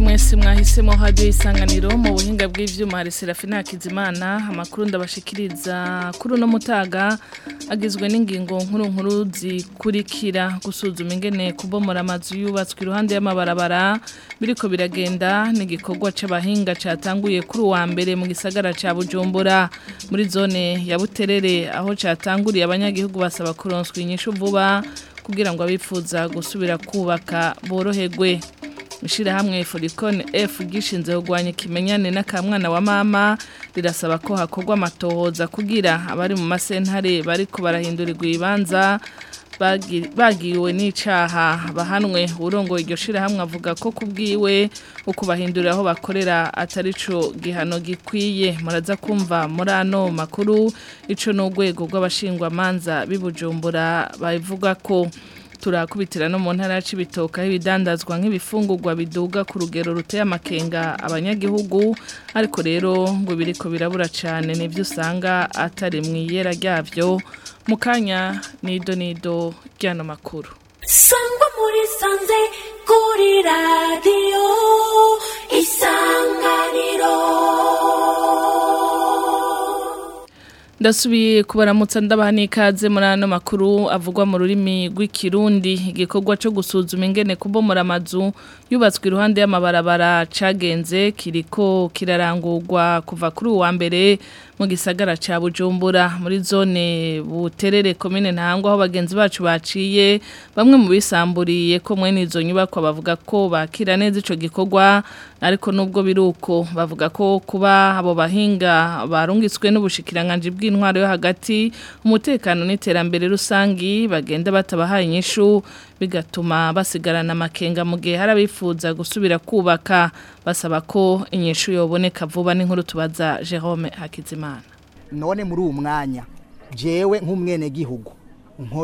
mwese mu isanganiro mu buhinga bw'ibyuma hari serafina Kizimana amakuru ndabashikiriza kuri uno mutaga agizwe n'ingingo nkuru nkuru zikurikira gusuzuma ingene kubomora amazu yubatswe iruhande y'amabarabara biriko biragenda n'igikorwa c'abahinga catanguye kuri uwa mbere mu gisagara ca bujumbura muri zone ya buterere aho catanguriye abanyagihugu basaba kuronswa inyishu vuba kugira ngo abifuza gusubira kubaka boroherwe ishyirahamwe furikone efu gishinze kurwanya ikimenyane n'akamwana wa mama rirasaba ko hakorwa amatohoza kugira abari mu masentare bari kubarahindurirwa ibanza bagiwe n'icyaha bahanwe urongo iryo shirahamwe avuga ko kubwiwe ukubahindurira aho bakorera atari cyo gihano gikwiye muraza kumva murano makuru ico n'urwego rw'abashingwamanza bibujumbura bavuga ko turakubitira no mu ntara yacu ibitoka ibidandazwa nk'ibifungugwa biduga ku rugero ruteye amakenga abanyagihugu ariko rero ngo biriko birabura cyane nibyo usanga atari mu iyera ryabyo mukanya nido nido ry'ano makuru sangwa muri sanze kuri radiyo isanganiro ndasubiye kubaramutsa ndabaha n'ikaze muri ano makuru avugwa mu rurimi rw'ikirundi igikorwa cyo gusuzuma ingene kubomora amazu yubatswe iruhande y'amabarabara cagenze kiriko kirarangurwa kuva kuri uwa mbere mu gisagara ca bujumbura muri zone buterere komine ntangwa aho bagenzi bacu baciye bamwe mu bisamburiye ko mwene izo nyubako bavuga ko bakira neza ico gikorwa ariko nubwo biruko bavuga ko kuba abo bahinga barungitswe n'ubushikiranganje bw'intwaro yo hagati umutekano n'iterambere rusangi bagenda batabahaye inyishu bigatuma basigarana amakenga mu gihe hari gusubira kubaka basaba ko inyishu yoboneka vuba n'inkuru tubaza Jerome Hakizimana none muri uwo mwanya jewe nk'umwenegihugu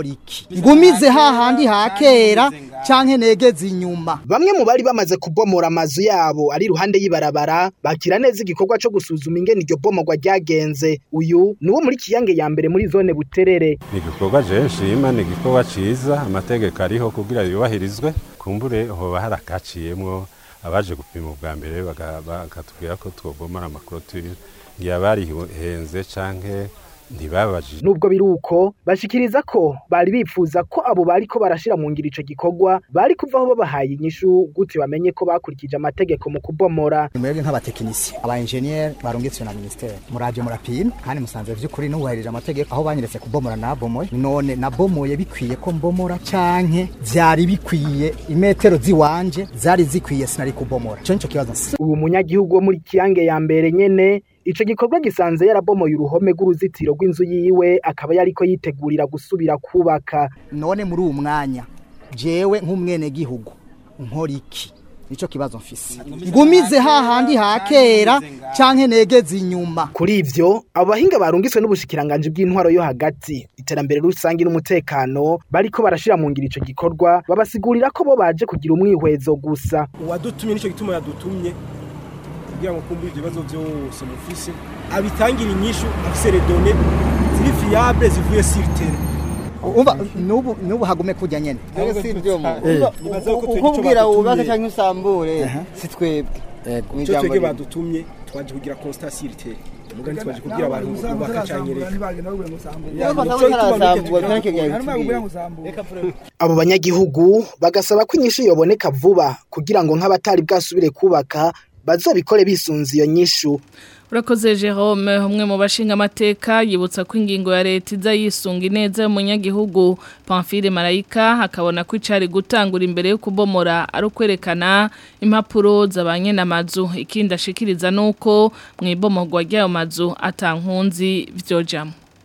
iki ngumize hahandi hakera canke negeze inyuma bamwe mu bari bamaze kubomora amazu yabo ari iruhande y'ibarabara bakira neza igikorwa cyo gusuzuma ingene iryo bomorwa ryagenze uyu niwo muri kiyange ya mbere muri zone buterere ni igikorwa je nshima ni igikorwa ciza amategeko ariho kugira yubahirizwe kumbure hoba harakaciyemwo abaje gupima ubwa mbere bakatubwira ko twobomora amakorotire yabarihenze canke ntibabajije nubwo biruko bashikiriza ko bari bifuza ko abo bariko barashira mu ngiro icyo gikorwa bari kuvaho babahaye inyishu gute bamenye ko bakurikije amategeko mu kubomora mwebwe nk'abatekinisi aba engineer barungitswe na ministere muraje murapima kandi musanze vy'ukuri n'ubahirije amategeko aho banyeretse kubomora nabomoye none nabomoye bikwiye ko mbomora canke byari bikwiye imetero ziwanje zari zikwiye sinari kubomora ico nico kibazo ubu munyagihugu wo muri kiyange ya mbere nyene Ico gikorwa gisanze yarabomoye uruhome rw'uruzitiro rw'inzu yiwe akaba yariko yitegurira gusubira kubaka. None muri uwo mwanya jewe nk'umwene gihugu nkora iki? nico kibazo mfise ngumize hahandi hakera canke negeze inyuma kuri ivyo abahinga barungiswe n'ubushikiranganje bw'intwaro yo hagati iterambere rusangi n'umutekano bariko barashira mu ngiro ico gikorwa babasigurira ko bo baje kugira umwihwezo gusa uwadutumye nico gituma yadutumye kugira ngo kumbure ibyo byose mufise abitangire inyishu afise redone ziri fiyable zivuye sur terrain nubu nubu hagume kujya nyene si wubake cyangwa usambure si twebwe eh, icyo twebwe badutumye twaje kugira constatation irite mugani twaje kubwira abantu bubaka cyangwa abo banyagihugu bagasaba ko inyishu yoboneka vuba kugira ngo nk'abatari bwasubire kubaka bazobikore bisunze iyo nyishu urakoze Jerome umwe mu bashinga amateka yibutsa ko ingingo ya leta iza yisunga ineza y'umunyagihugu Pamphile Marayika hakabona ko icari gutangura imbere yo kubomora ari ukwerekana impapuro zabanye n'amazu ikindi ashikiriza nuko mu ibomorwa ry'ayo mazu atankunzi vyojamo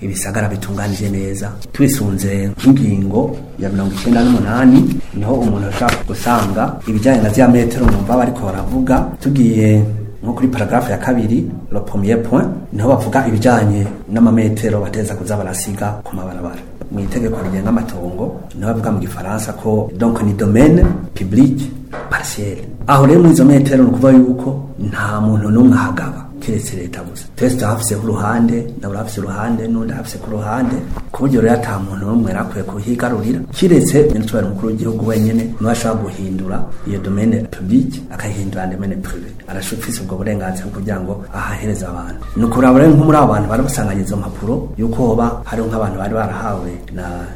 ibisagara bitunganije neza tubisunze nk'ingingo ya mirongo icyenda n'umunani niho umuntu ashaka gusanga ibijyanye na za metero numva bariko baravuga tugiye nko kuri paragraphe ya kabiri le premier point niho bavuga ibijyanye n'amametero bateza kuza barasiga ku mabarabara mu itegeko rigenga amatongo niho bavuga mu gifaransa ko donc ni domaine public partiel aho rero muri izo metero ni ukuvuga yuko nta muntu n'umwe ahagaba keretse leta gusa twese turahafise ku ruhande ndabura hafise uruhande n'undi ahafise ku ruhande ku buryo rero ata muntu n'umwe akwiye kuhigarurira kiretse nyir'utubari mukuru w'igihugu wenyine niwe ashobora guhindura iyo domene publique akayihindura domene prive arashufise ubwo burenganzira kugira ngo ahahereze abantu ni ukuraba rero nko muri abo bantu bari gusanganya izo mpapuro y'uko hoba hariho nk'abantu bari barahawe na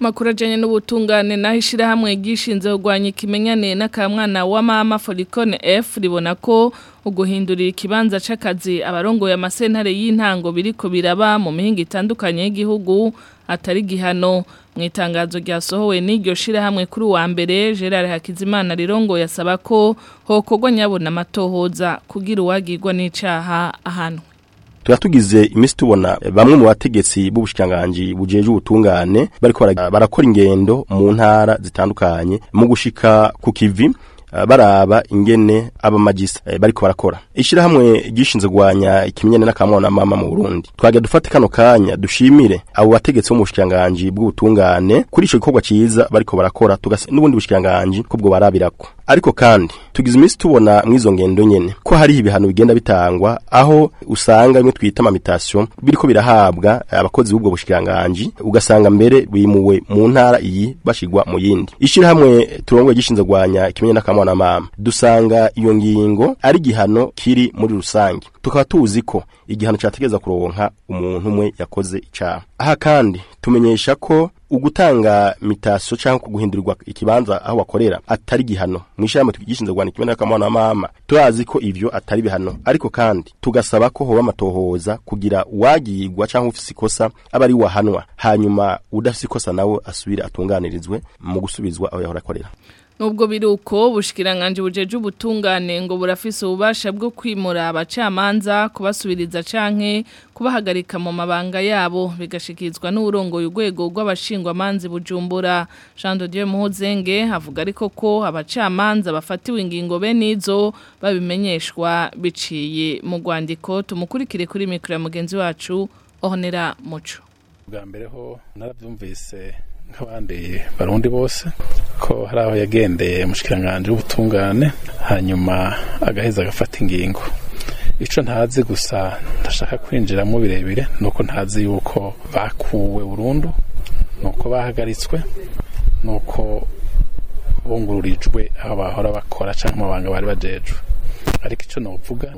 makuru ajyanye n'ubutungane naho ishyirahamwe ryishinze kurwanya ikimenyane n'akamwana wa mama forikone f ribona ko uguhindurira ikibanza cy'akazi abarongoye amasentare y'intango biriko biraba mu mihinga itandukanye y'igihugu atari gihano mu itangazo ryasohowe n'iryo shirahamwe kuri uwa mbere Gerard Hakizimana rirongo yasaba ko hokogwa nyabona amatohoza kugira uwagirwa n'icaha ahantu. tuba tugize tubona eh, bamwe mu bategetsi b'ubushikiranganji bujeje ubutungane bariko barakora ingendo mu ntara zitandukanye mu gushika ku kivi Eh, baraba ingene abamagisa eh, bariko barakora Ishyirahamwe gishinze gwanya ikimenyane n'akamwana mama mu Burundi twagiye dufate kano kanya dushimire abo bategetse bo mu bushikanganje bw'ubutungane kuri ico gikorwa ciza bariko barakora tugase n'ubundi bushikanganje kubwo barabirako ariko kandi tugize iminsi tubona mwizo ngendo nyene ko hari ibihano bigenda bitangwa aho usanga bimwe twita amamitation biriko birahabwa eh, abakozi b'ubwo bushikiranganje ugasanga mbere bimuwe mu ntara iyi bashigwa mu yindi ishira hamwe turongwe gishinzwe gwanya ikimenye nakamwa na mama dusanga iyo ngingo ari igihano kiri muri rusange tukaba tuzi ko igihano cyategeza kuronka umuntu umwe yakoze icaha aha kandi tumenyesha ko ugutanga mitaso cyangwa kuguhindurirwa ikibanza aho bakorera atari gihano mwishyamba tukigishinze gwanda kimena kamwana mama turazi ko ivyo atari bihano ariko kandi tugasaba ko hoba matohoza kugira wagiyigwa cyangwa ufise ikosa abari wahanwa hanyuma udafise ikosa nawe asubira atunganirizwe mu gusubizwa aho yahorakorera nubwo biri uko ubushikiranganje bujeje ubutungane ngo burafise ububasha bwo kwimura abacamanza kubasubiriza canke kubahagarika mu mabanga yabo bigashikizwa n’urongo urwego rw'abashingwa amanzi bujumbura Jean de Dieu Muhozenge havuga ariko ko abacamanza bafatiwe ingingo benizo babimenyeshwa biciye mu rwandiko tumukurikire kuri mikro ya mugenzi wacu Honera Muco bwa mbere ho narabyumvise nk'abandi barundi bose ko hari aho yagendeye umushikiranganji w'ubutungane hanyuma agaheza agafata ingingo icyo ntazi gusa ndashaka kwinjiramo birebire ni uko ntazi yuko bakuwe burundu ni uko bahagaritswe ni uko bungururijwe aho bahora bakora cyangwa amabanga bari bajejwe ariko icyo navuga ni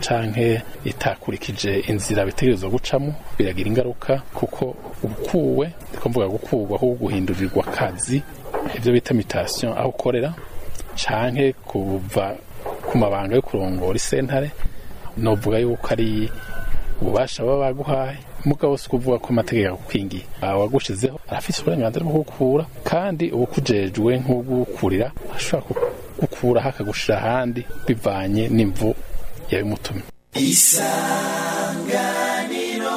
canke itakurikije inzira bitegerezwa gucamo biragira ingaruka kuko ukuwe ndiko mvuga gukurwa aho guhindurirwa akazi ibyo bita mutation aho ukorera canke kuva ku mabanga yo kurongora isentare novuga yuko ari ububasha baba baguhaye mugabo si ukuvuga ko amategeko akukwigiye awagushizeho ah, arafite uburenganzira bwo gukura kandi ubukujejwe nk'ubwukurira ashobora gukura akagushira ahandi bivanye n'imvu yabimutumye isanganiro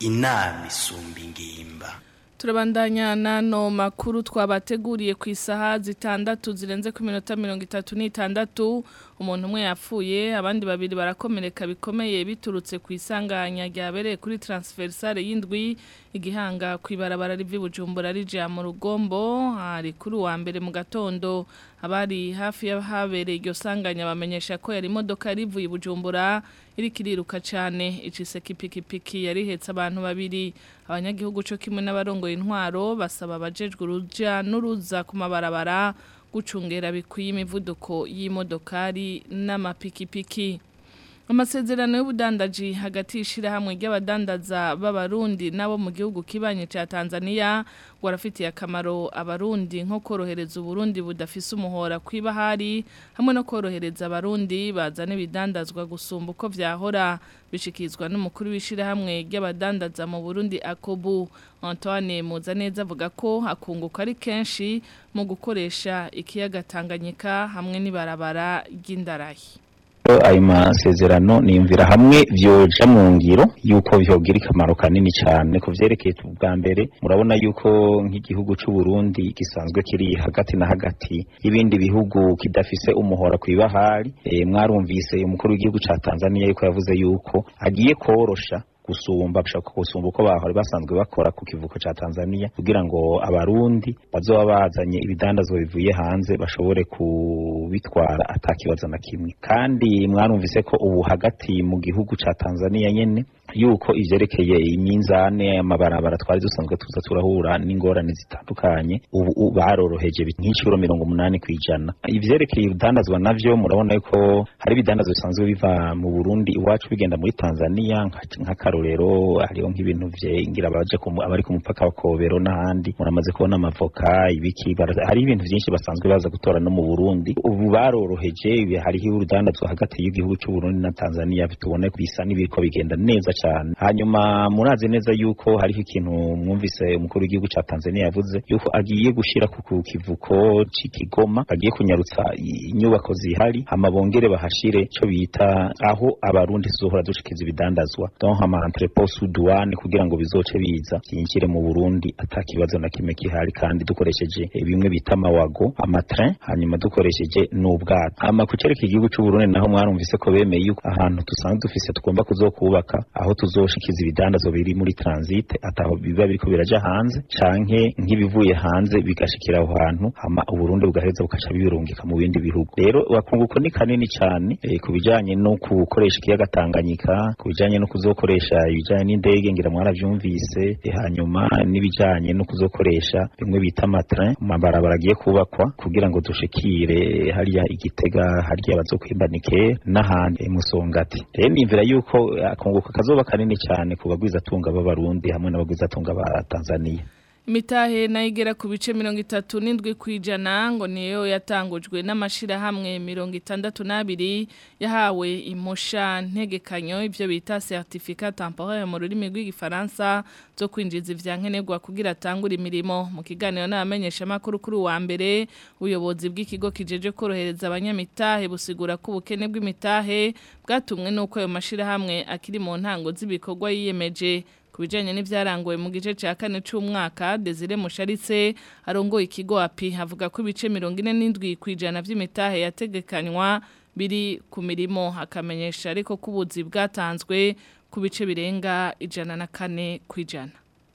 inama isumba ingimba turabandanya nano makuru twabateguriye ku isaha zitandatu zirenze ku minota mirongo itatu n'itandatu umuntu umwe yapfuye abandi babiri barakomereka bikomeye biturutse ku isanganya ryabereye kuri transversale y'indwi igihanga ku ibarabara riva i bujumbura rija mu rugombo hari kuri uwa mbere mu gatondo abari hafi y'ahabereye iryo sanganya bamenyesha ko yari imodoka yari ivuye i bujumbura iriko iriruka cyane icise kipikipiki yari ihetse abantu babiri abanyagihugu cyo kimwe n'abarongoye intwaro basaba abajejwe uruja n'uruza ku mabarabara gucungera bikwiye imivuduko y'imodokari n'amapikipiki amasezerano y'ubudandaji hagati y'ishyirahamwe ry'abadandaza b'abarundi n'abo mu gihugu kibanye cya tanzania ngo akamaro abarundi nko korohereza uburundi budafise umuhora kwiba hari hamwe no korohereza abarundi bazana ibidandazwa gusumba uko vyahora bishikizwa n'umukuru w'ishyirahamwe ry'abadandaza mu burundi akobu antoine muzaneza avuga ko akunguka ari kenshi mu gukoresha ikiyagatanganyika tanganyika hamwe n'ibarabara ry'indarayi ayo masezerano niyumvira hamwe vyoja mu ngiro yuko vyogira ikamaro kanini cyane ku byerekeye ubwa mbere murabona yuko nk'igihugu c'u Burundi gisanzwe kiri hagati na hagati y'ibindi bihugu kidafise umuhora ku ibahari eh, mwarumvise umukuru w'igihugu cya Tanzania yuko yavuze yuko agiye korosha gusumba bashaka gusumba uko bahora basanzwe bakora ku kivuko cya Tanzania kugira ngo abarundi bazoba bazanye ibidandazwa bivuye hanze bashobore kubitwara atakibazo na kimwe kandi mwarumvise ko ubu hagati mu gihugu cya Tanzania nyene yuko ivyerekeye iminzane amabarabara twari dusanzwe tuza turahura n'ingorane zitandukanye ubu baroroheje nk'inshuro mirongo umunani ku ijana ivyerekeye ibidandazwa navyo murabona ko hari ibidandazwa bisanzwe biva mu Burundi iwacu bigenda muri Tanzania nk'akarorero hariho nk'ibintu vyengira abaje abari ku mupaka wa Kobero n'ahandi muramaze kubona amavoka ibiki hari ibintu byinshi basanzwe baza gutora no mu Burundi ubu baroroheje hariho urudandazwa hagati y'igihugu cy'u Burundi na Tanzania bitubona bisa n’ibiko bigenda neza cyane hanyuma murazi neza yuko hariho ikintu mwumvise umukuru w'igihugu cya Tanzania yavuze yuko agiye gushyira ku kivuko cy'ikigoma agiye kunyarutsa inyubako zihari amabongere bongere bahashire cyo bita aho abarundi zuhora dushikiza ibidandazwa donc ama entrepôt kugira ngo bizoce biza byinjire mu Burundi atakibazo na kimwe kihari kandi dukoresheje bimwe bita amawago amatrain hanyuma dukoresheje n'ubwato hama ku cereka igihugu cy'u naho mwarumvise ko bemeye yuko ahantu dusanzwe dufise tugomba kuzokubaka aho aho tuzoshikiza ibidandazo biri muri transite ataho biba biriko biraja hanze canke nk'ibivuye hanze bigashikira aho hantu hama uburundi bugaheza bukaca bibirungika mu bindi bihugu rero bakunguko ni kanini cyane eh, ku bijyanye no gukoresha ikiyaga Tanganyika ku bijyanye no kuzokoresha ibijanye n'indege ngira mwaravyumvise eh, hanyuma n'ibijyanye no kuzokoresha bimwe bita matrin mabarabara agiye kubakwa kugira ngo dushikire hariya igitega hariya bazokwimbanike n'ahandi e, musongati rero ndimvira yuko akunguka kazoba kanini cyane ku bagwizatunga b'abarundi hamwe n'abagwizatunga ba tanzaniya Mitahe naigera ku bice mirongo itatu n'indwi ku ijana ngo niyo yatangujwe n'amashyirahamwe mirongo itandatu n'abiri yahawe imposha ntegekanyo ibyo bita certificat temporaire mu rurimi rw'igifaransa zo kwinjiza ibyankenerwa kugira atangure imirimo mu kiganiro n'abamenyesha amakuru kuri uwa mbere ubuyobozi bw'ikigo kijeje korohereza abanyamitahe busigura ko ubukene bw'imitahe bwatumwe n'uko ayo mashyirahamwe akiri mu ntango z'ibikorwa yiyemeje ku bijyanye n'ibyaranguwe mu gice cya kane cy'umwaka desire musharitse arongoye ikigo api havuga ko ibice mirongo ine n'indwi ku ijana by'imitahe yategekanywa biri ku mirimo hakamenyesha ariko ko ubuzi bwatanzwe ku bice birenga ijana na kane ku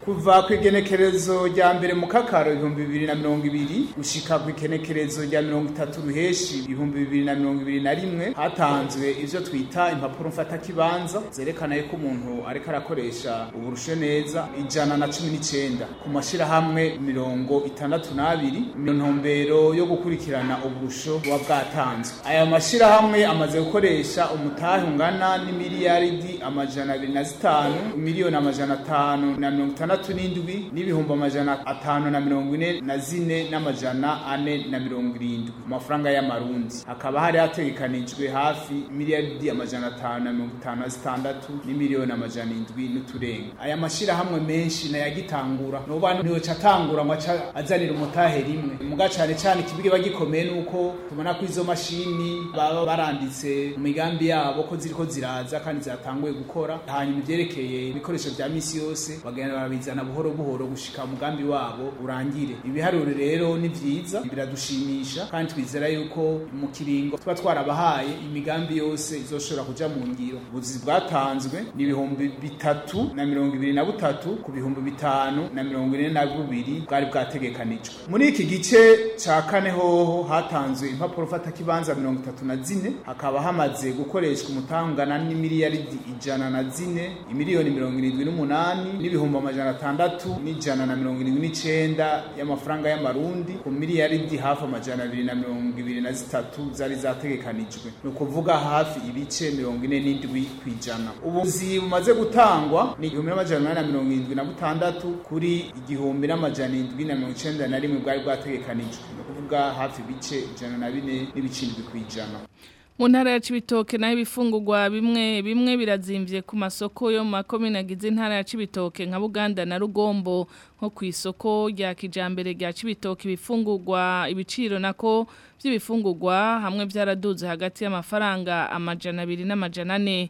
kuva ku igenekerezo rya mbere mu kakaro ibihumbi bibiri na mirongo ibiri gushika ku igenekerezo rya mirongo itatu ruheshi ibihumbi bibiri na mirongo ibiri na rimwe hatanzwe ivyo twita impapuro mfatakibanza zerekana ko umuntu ariko arakoresha uburushe neza ijana na cumi n'icenda ku mashirahamwe mirongo itandatu n'abiri mu ntumbero yo gukurikirana uburusho buba bwatanzwe aya mashyirahamwe amaze gukoresha umutahe ungana n'imiliyaridi amajana abiri na zitanu miliyoni amajana atanu na mirongo itanu atandatu n'indwi n'ibihumbi amajana atanu na mirongo ine na zine n'amajana ane na mirongo irindwi ku mafaranga y'amarundi hakaba hari hategekanijwe hafi miliyaridi amajana atanu na mirongo itanu na zitandatu n'imiliyoni amajana indwi n'uturenga aya mashyirahamwe menshi nayagitangura noba ntiyoca atangura ngo azanira umutahe rimwe muga cane cane ikibiga gikomeye uko tubona ko izo mashini baba baranditse mu migambi yabo ko ziriko ziraza kandi zatanguye gukora hanyuma ivyerekeye ibikoresho bya misi yose bagenda bakabizana buhoro buhoro gushika umugambi wabo urangire ibiharuro rero ni vyiza biradushimisha kandi twizera yuko mu kiringo tuba twarabahaye imigambi yose izoshobora kujya mu ngiro ubuzi bwatanzwe ni ibihumbi bitatu na mirongo ibiri na butatu ku bihumbi bitanu na mirongo ine na bubiri bwari bwategekanijwe muri iki gice cya kane hoho hatanzwe impapuro fatakibanza mirongo itatu na zine hakaba hamaze gukoreshwa umutangana n'imiliyaridi ijana na zine imiliyoni mirongo irindwi n'umunani n'ibihumbi amajana magana atandatu n'ijana na mirongo irindwi n'icyenda y'amafaranga y'amarundi ku miliyaridi hafi amajana abiri na mirongo ibiri na zitatu zari zategekanijwe ni ukuvuga hafi ibice mirongo ine n'indwi ku ijana ubuzi bumaze gutangwa ni igihumbi n'amajana umunani na mirongo irindwi na butandatu kuri igihumbi n'amajana indwi na mirongo icyenda na rimwe bwari bwategekanijwe ni ukuvuga hafi ibice ijana na bine n'ibice indwi ku ijana mu ntara ya Cibitoke nayo ibifungurwa bimwe bimwe birazimbye ku masoko yo mu makomine agize ya Cibitoke nka Buganda na Rugombo nko ku isoko rya kijambere rya kibitoki ibifungurwa ibiciro nako by'ibifungurwa hamwe byaraduze hagati y'amafaranga amajana abiri n'amajana ane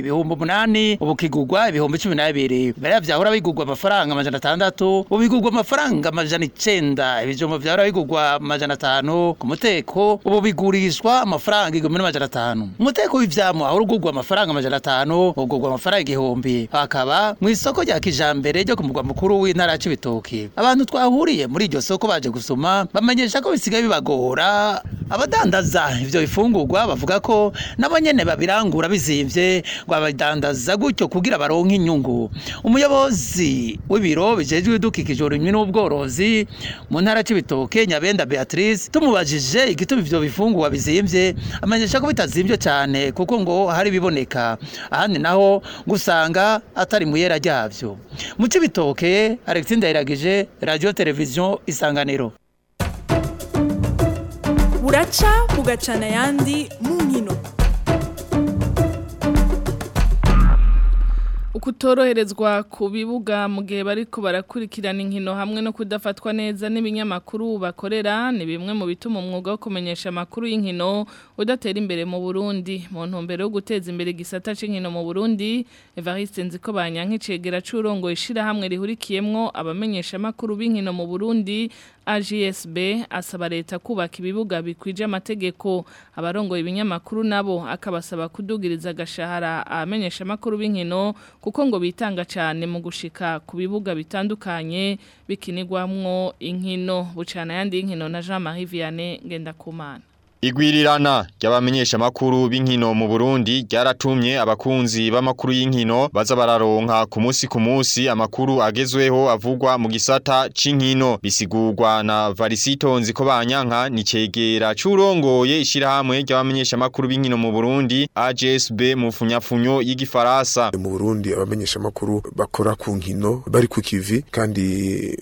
ibihumbi umunani ubu kigugwa ibihumbi cumi n'abiri biriya byahora bigugwa amafaranga amajana atandatu ubu bigugwa amafaranga amajyana icyenda ibijumba byahora bigugwa amajana atanu ku muteko ubu bigurishwa amafaranga igihumbi n'amajana atanu umuteko w'ibyamo ahora ugugwa amafaranga amajana atanu ugugwa amafaranga igihumbi hakaba mu isoko rya kijambere ryo ku mugwa mukuru w'intara ya Cibitoke abantu twahuriye muri iryo soko baje gusoma bamenyesha ko bisigaye bibagora abadandaza ibyo bifungurwa bavuga ko nabo nyene babirangura bizimvye ngo abadandaza gutyo kugira baronke inyungu umuyobozi w'ibiro bijejwe idukikije uburimyi n'ubworozi mu ntara c'ibitoke nyabenda beatrice tumubajije igituma ivyo bifungurwa bizimvye amenyesha ko bitazimbye cyane kuko ngo hari biboneka ahandi naho gusanga atari mu yera ryavyo mu c'ibitoke alexi ndayiragije radio televiziyo isanganiro buraca bugacana ayandi mu nkino kutoroherezwa ku bibuga mu gihe bari barakurikirana inkino hamwe no kudafatwa neza n'ibinyamakuru bakorera ni bimwe mu bituma umwuga wo kumenyesha amakuru y'inkino udatera imbere mu burundi mu ntumbero yo guteza imbere igisata cy'inkino mu burundi evariste nziko banyankicegera cy'urongo ishyirahamwe rihurikiyemo abamenyesha amakuru b'inkino mu burundi agsb asaba leta kubaka ibibuga bikwije amategeko abarongo ibinyamakuru nabo akabasaba kudugiriza agashahara abamenyesha amakuru b'inkino kuko ngo bitanga cyane mu gushika ku bibuga bitandukanye bikinigwamwo inkino bucana yandi y'inkino na jean marie vianney kumana. Igwirirana ry'abamenyeshamakuru b'inkino mu Burundi ryaratumye abakunzi b'amakuru y'inkino baza bararonka ku munsi ku munsi amakuru agezweho avugwa mu gisata c'inkino bisigurwa na Varisito Nzikobanyanka ni cegera curongoye ishirahamwe ry'abamenyeshamakuru b'inkino mu Burundi AJSB mu funyafunyo y'igifaransa mu Burundi abamenyeshamakuru bakora ku nkino bari ku kivi kandi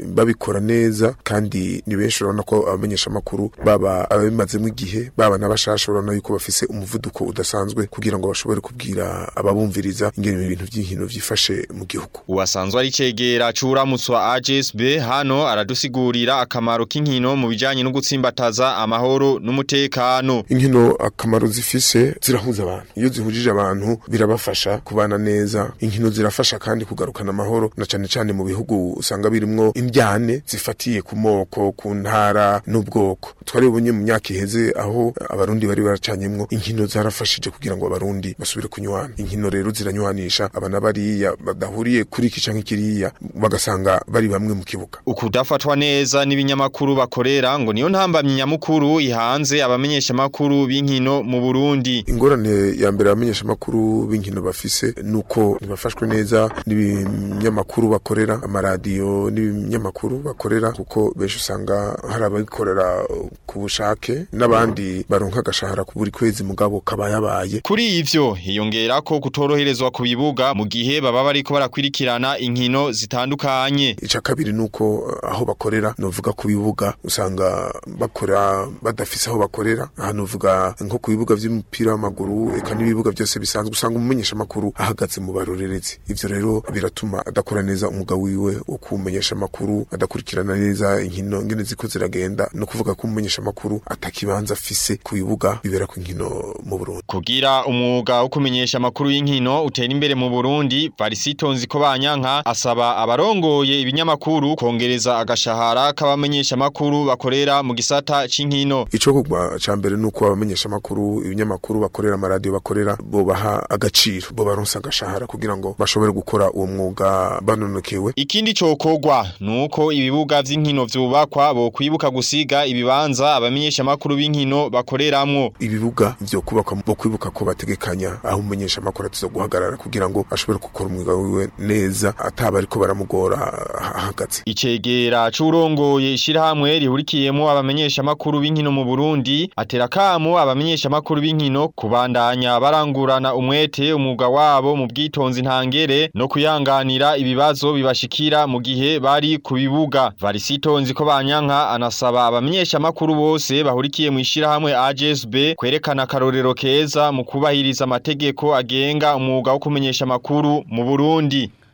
babikora neza kandi ni benshi urabona ko abamenyeshamakuru baba abimazemo igihe babana bashashobora no yuko bafise umuvuduko udasanzwe kugira ngo bashobore kubwira ababumviriza ingene ibintu by'inkino byifashe mu gihugu uwasanzwe ari cegera curamutswa AJSB hano aradusigurira akamaro k'inkino mu bijyanye no gutsimbataza amahoro n'umutekano inkino akamaro zifise zirahuza abantu iyo zihujije abantu birabafasha kubana neza inkino zirafasha kandi kugarukana amahoro na cyane cyane mu bihugu usanga birimwo imbyane zifatiye ku moko ku ntara n'ubwoko twari ubonye mu myaka iheze aho aho abarundi bari baracanyemwo inkino zarafashije kugira ngo abarundi basubire kunywana inkino rero ziranywanisha abana bariya badahuriye kuri iki canke kiriya bagasanga bari bamwe mu kibuga ukudafatwa neza n'ibinyamakuru bakorera ngo niyo ntambamye nyamukuru ihanze abamenyeshamakuru b'inkino mu Burundi ingorane ya mbere abamenyeshamakuru makuru b'inkino bafise nuko ntibafashwe neza n'ibinyamakuru bakorera amaradiyo n'ibinyamakuru bakorera kuko benshi usanga hari ababikorera ku bushake n'abandi kandi baronka agashahara ku buri kwezi mugabo kaba yabaye kuri ivyo hiyongera ko kutoroherezwa ku bibuga mu gihe baba bariko barakwirikirana inkino zitandukanye ica kabiri nuko eh, aho bakorera novuga ku bibuga usanga bakora badafise aho bakorera aha novuga nko ku bibuga vy'umupira w'amaguru eka n'ibibuga byose bisanzwe usanga umumenyesha makuru ahagaze mu barorerezi ivyo rero biratuma adakora neza umugabo wiwe wo kumenyesha makuru adakurikirana neza inkino ngene ziko ziragenda no kuvuga ko umumenyesha makuru atakibanza afise ifise ku bibera ku nkino kugira umwuga wo kumenyesha amakuru y'inkino utera imbere mu Burundi Varisitonzi ko banyanka asaba abarongoye ibinyamakuru kongereza agashahara k'abamenyesha makuru bakorera mu gisata c'inkino ico kugwa ca mbere nuko abamenyesha makuru ibinyamakuru bakorera amaradio bakorera bo baha agaciro bo baronsa agashahara kugira ngo bashobore gukora uwo mwuga banonokewe ikindi cokogwa nuko ibibuga vy'inkino vyubakwa bo kwibuka gusiga ibibanza abamenyesha makuru b'inkino bakoreramo ibibuga byo kubaka bo kwibuka ko bategekanya aho umumenyesha makuru guhagarara kugira ngo ashobore gukora umwuga wiwe neza ataba ariko baramugora ahagaze icegera c'urongoye ishirahamwe rihurikiyemo abamenyeshamakuru makuru b'inkino mu Burundi atera kamo abamenyeshamakuru makuru b'inkino kubandanya barangurana umwete umwuga wabo mu bwitonzi ntangere no kuyanganira ibibazo bibashikira mu gihe bari ku bibuga varisitonzi ko banyanka anasaba abamenyeshamakuru bose bahurikiye mu ishirahamwe hamwe AJSB kwerekana Karorero keza mu kubahiriza amategeko agenga umwuga wo kumenyesha amakuru mu Burundi